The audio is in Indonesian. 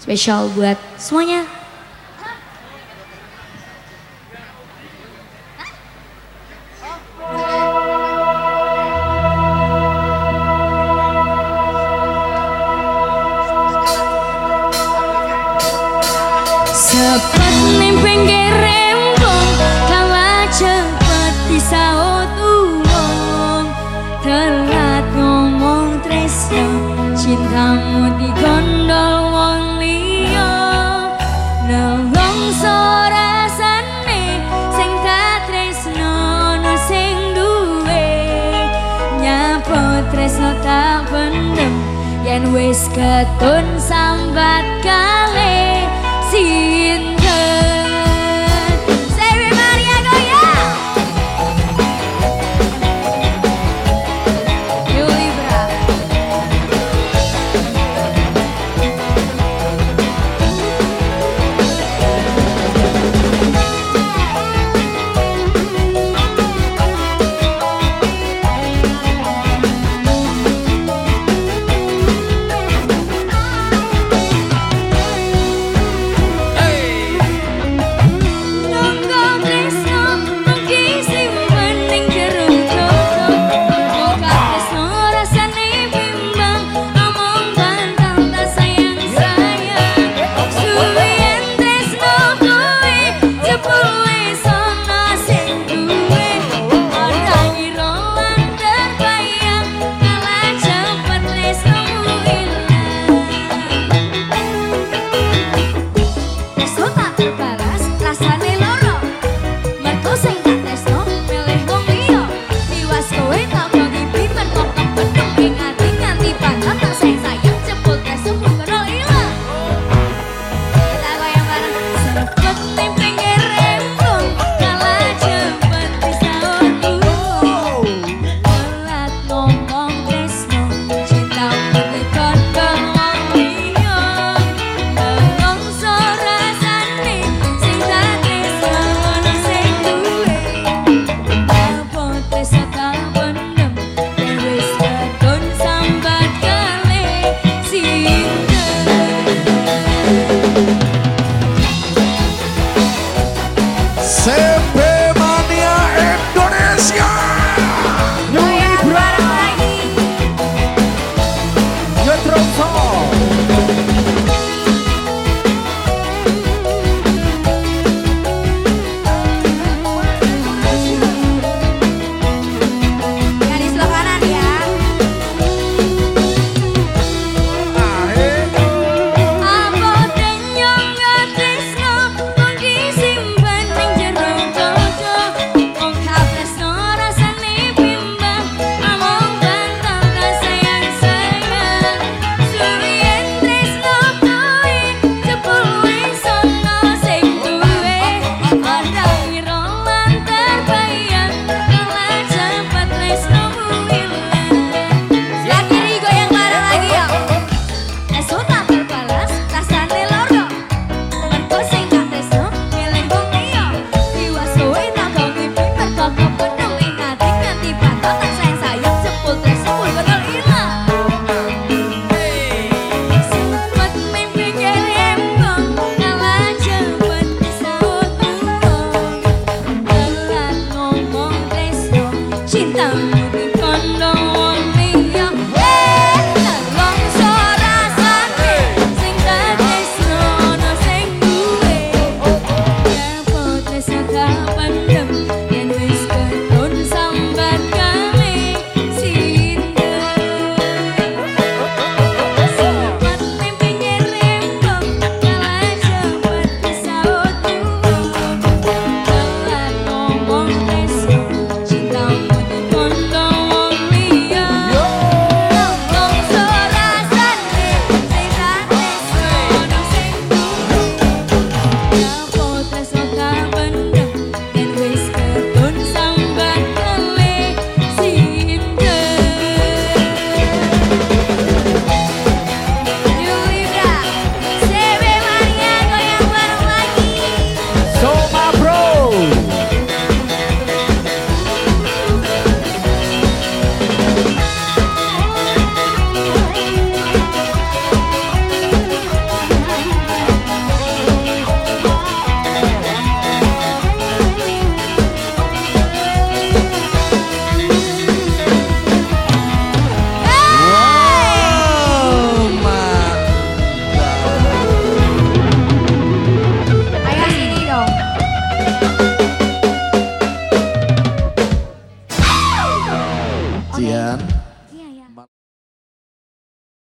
Spesial buat semuanya. Sepet pendem yen wis katon sambat kale sin conmigo. sempre.